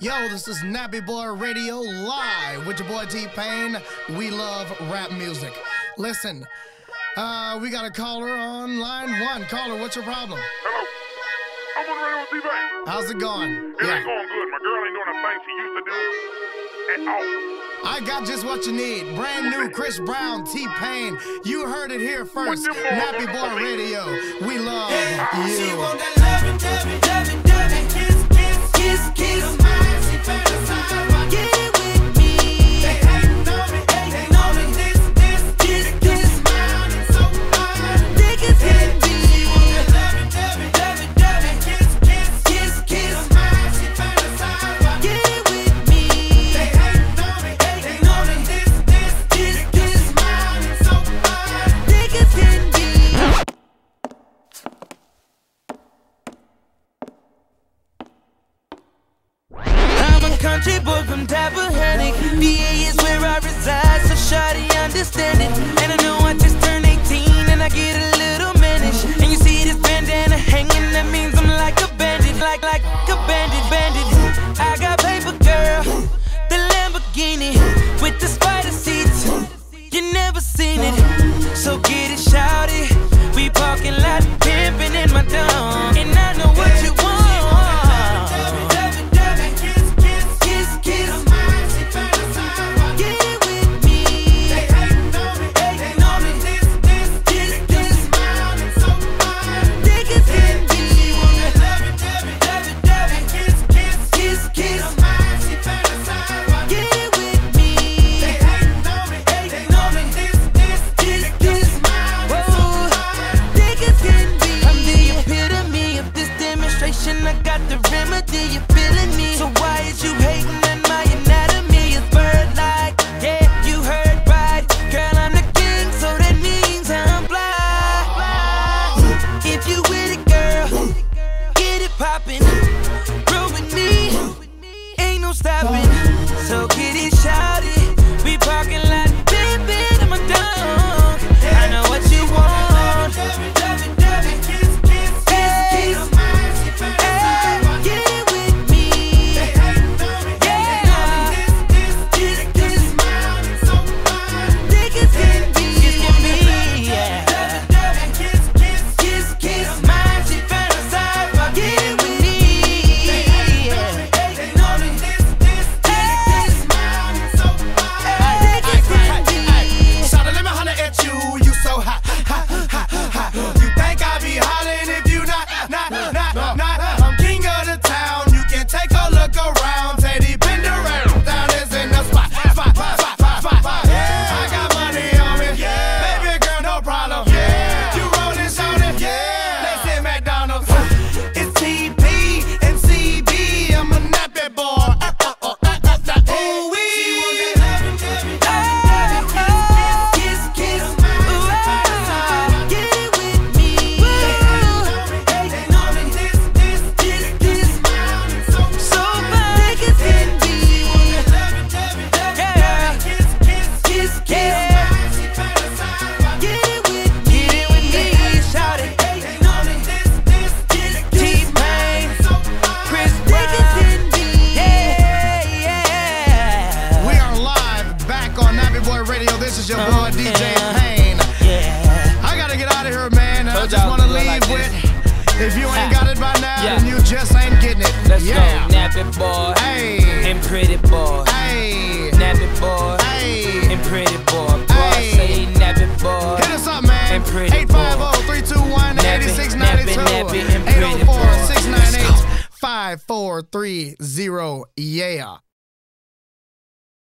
Yo, this is Nappy Boy Radio live with your boy T Pain. We love rap music. Listen, uh, we got a caller on line one. Caller, what's your problem? Hello. I'm on the radio with T-Pain. How's it going? It ain't going good. My girl ain't doing the thing she used to do at all. I got just what you need. Brand new Chris Brown, T Pain. You heard it here first. What them boys Nappy want Boy? Radio. We love She you. want that loving, loving, loving, loving, kiss, kiss, kiss, kiss. Mine, country boy from Tappahannock. VA is where I reside, so shawty understand it. And I know I just turned 18 and I get a little mannish. And you see this bandana hanging, that means I'm like a bandit, like like a bandit, bandit. I got paper, girl, the Lamborghini with the spider seats. You never seen it, so get it, shouty. We parking lot pimping in my dome, not, your boy DJ Payne. I gotta get out of here, man. I just wanna we do it leave like with if you ain't got it by now, Yeah. then you just ain't getting it. Let's yeah. go, nappy boy Hey. and pretty boy. Hey. Nappy boy Hey. and pretty boy. Boy, Hey. say nappy boy. Hit us up, man. And pretty 850 321 8692. nappy, nappy, and pretty 804 boy. 698 5430. Yeah.